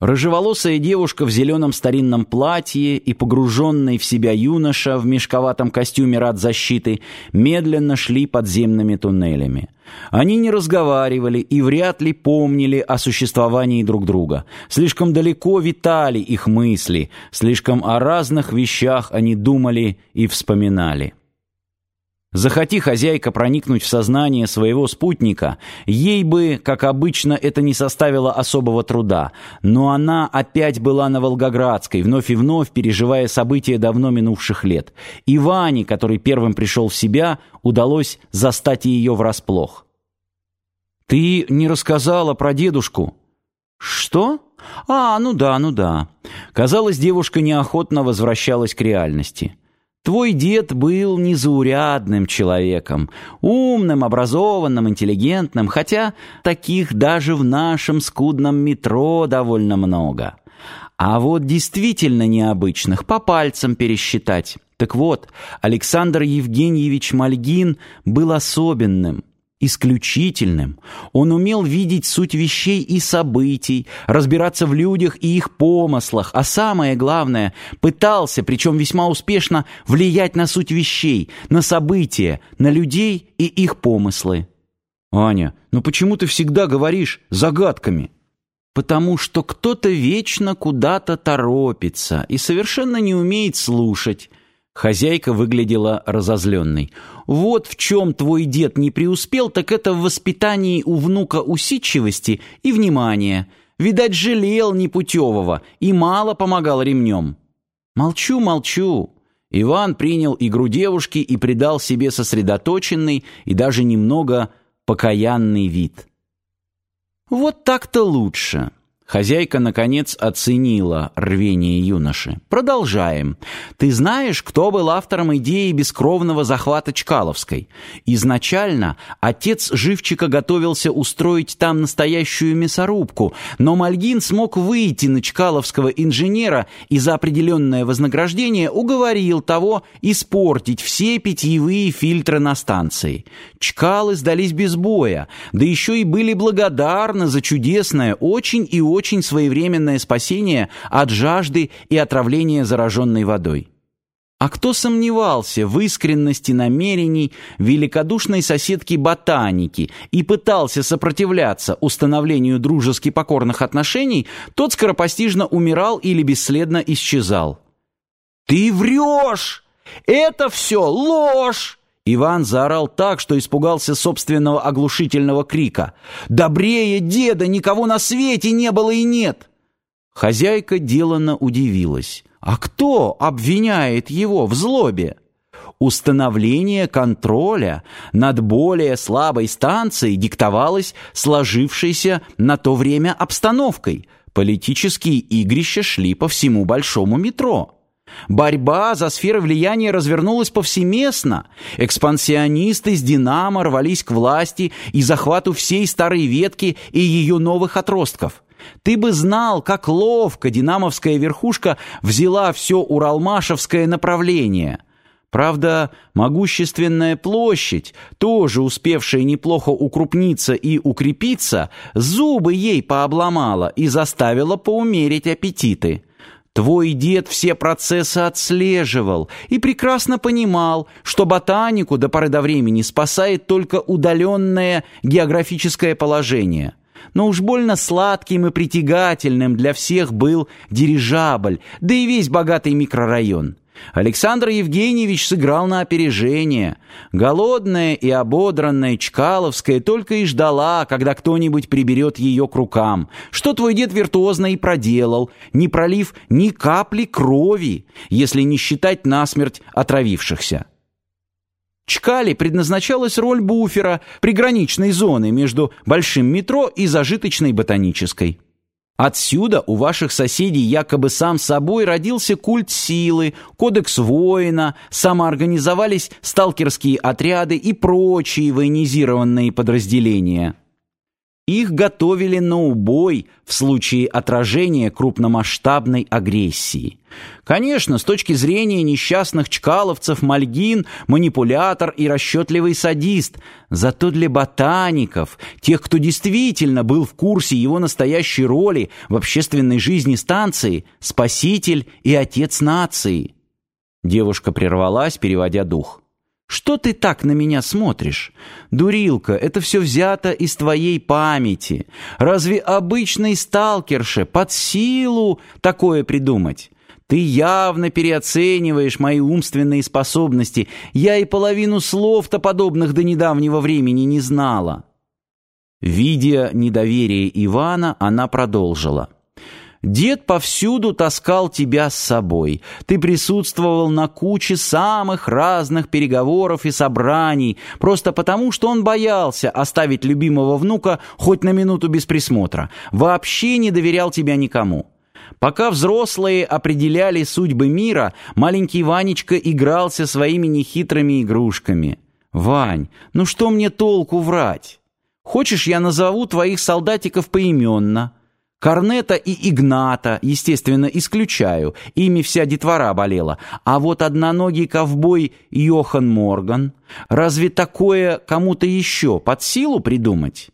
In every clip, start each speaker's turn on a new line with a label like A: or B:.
A: Рыжеволосая девушка в зеленом старинном платье и погруженный в себя юноша в мешковатом костюме радзащиты медленно шли подземными туннелями. Они не разговаривали и вряд ли помнили о существовании друг друга. Слишком далеко витали их мысли, слишком о разных вещах они думали и вспоминали. Захоти хозяйка проникнуть в сознание своего спутника, ей бы, как обычно, это не составило особого труда, но она опять была на Волгоградской, вновь и вновь переживая события давно минувших лет. И Ване, который первым пришел в себя, удалось застать ее врасплох. «Ты не рассказала про дедушку?» «Что? А, ну да, ну да». Казалось, девушка неохотно возвращалась к реальности. Твой дед был незаурядным человеком, умным, образованным, интеллигентным, хотя таких даже в нашем скудном метро довольно много. А вот действительно необычных по пальцам пересчитать. Так вот, Александр Евгеньевич Мальгин был особенным исключительным. Он умел видеть суть вещей и событий, разбираться в людях и их помыслах, а самое главное, пытался, причем весьма успешно, влиять на суть вещей, на события, на людей и их помыслы. «Аня, ну почему ты всегда говоришь загадками?» «Потому что кто-то вечно куда-то торопится и совершенно не умеет слушать». Хозяйка выглядела разозленной. «Вот в чем твой дед не преуспел, так это в воспитании у внука усидчивости и внимания. Видать, жалел непутевого и мало помогал ремнем». «Молчу, молчу». Иван принял игру девушки и придал себе сосредоточенный и даже немного покаянный вид. «Вот так-то лучше». Хозяйка, наконец, оценила рвение юноши. «Продолжаем. Ты знаешь, кто был автором идеи бескровного захвата Чкаловской? Изначально отец Живчика готовился устроить там настоящую мясорубку, но Мальгин смог выйти на чкаловского инженера и за определенное вознаграждение уговорил того испортить все питьевые фильтры на станции. Чкалы сдались без боя, да еще и были благодарны за чудесное, очень и очень очень своевременное спасение от жажды и отравления зараженной водой. А кто сомневался в искренности намерений великодушной соседки-ботаники и пытался сопротивляться установлению дружески покорных отношений, тот скоропостижно умирал или бесследно исчезал. «Ты врешь! Это все ложь!» Иван заорал так, что испугался собственного оглушительного крика. «Добрее деда никого на свете не было и нет!» Хозяйка деланно удивилась. «А кто обвиняет его в злобе?» Установление контроля над более слабой станцией диктовалось сложившейся на то время обстановкой. Политические игрища шли по всему большому метро. Борьба за сферы влияния развернулась повсеместно. Экспансионисты из «Динамо» рвались к власти и захвату всей старой ветки и ее новых отростков. Ты бы знал, как ловко динамовская верхушка взяла все уралмашевское направление. Правда, могущественная площадь, тоже успевшая неплохо укрупниться и укрепиться, зубы ей пообломала и заставила поумерить аппетиты. Твой дед все процессы отслеживал и прекрасно понимал, что ботанику до поры до времени спасает только удаленное географическое положение. Но уж больно сладким и притягательным для всех был дирижабль, да и весь богатый микрорайон. Александр Евгеньевич сыграл на опережение. Голодная и ободранная Чкаловская только и ждала, когда кто-нибудь приберет ее к рукам. Что твой дед виртуозно и проделал, не пролив ни капли крови, если не считать насмерть отравившихся. Чкале предназначалась роль буфера, приграничной зоны между большим метро и зажиточной ботанической. Отсюда у ваших соседей якобы сам собой родился культ силы, кодекс воина, самоорганизовались сталкерские отряды и прочие военизированные подразделения. Их готовили на убой в случае отражения крупномасштабной агрессии. Конечно, с точки зрения несчастных чкаловцев Мальгин – манипулятор и расчетливый садист, зато для ботаников, тех, кто действительно был в курсе его настоящей роли в общественной жизни станции – спаситель и отец нации. Девушка прервалась, переводя дух. Что ты так на меня смотришь? Дурилка, это все взято из твоей памяти. Разве обычной сталкерше под силу такое придумать? Ты явно переоцениваешь мои умственные способности. Я и половину слов-то подобных до недавнего времени не знала. Видя недоверие Ивана, она продолжила. Дед повсюду таскал тебя с собой. Ты присутствовал на куче самых разных переговоров и собраний, просто потому, что он боялся оставить любимого внука хоть на минуту без присмотра. Вообще не доверял тебя никому. Пока взрослые определяли судьбы мира, маленький Ванечка игрался своими нехитрыми игрушками. «Вань, ну что мне толку врать? Хочешь, я назову твоих солдатиков поименно?» Корнета и Игната, естественно, исключаю, ими вся детвора болела. А вот одноногий ковбой Йохан Морган, разве такое кому-то еще под силу придумать?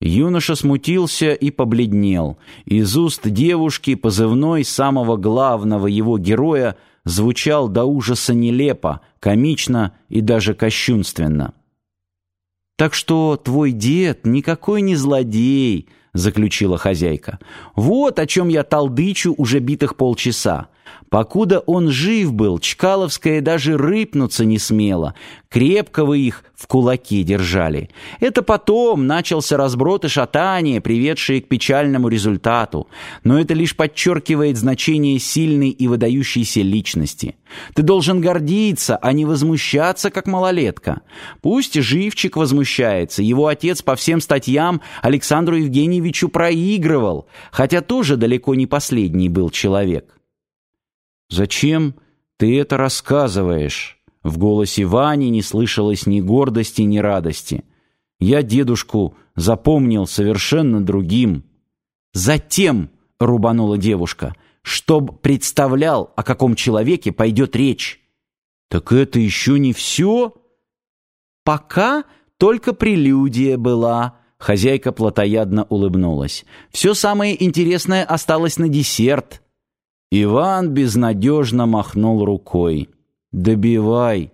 A: Юноша смутился и побледнел. Из уст девушки позывной самого главного его героя звучал до ужаса нелепо, комично и даже кощунственно. «Так что твой дед никакой не злодей», заключила хозяйка. Вот о чем я толдычу уже битых полчаса. Покуда он жив был, Чкаловская даже рыпнуться не смела. Крепко вы их в кулаки держали. Это потом начался разброд и шатание, приведшие к печальному результату. Но это лишь подчеркивает значение сильной и выдающейся личности. Ты должен гордиться, а не возмущаться, как малолетка. Пусть живчик возмущается. Его отец по всем статьям Александру Евгеньевичу проигрывал, хотя тоже далеко не последний был человек. «Зачем ты это рассказываешь?» В голосе Вани не слышалось ни гордости, ни радости. «Я дедушку запомнил совершенно другим». «Затем», — рубанула девушка, — «чтоб представлял, о каком человеке пойдет речь». «Так это еще не все?» «Пока только прелюдия была», — хозяйка плотоядно улыбнулась. «Все самое интересное осталось на десерт». Иван безнадежно махнул рукой. «Добивай!»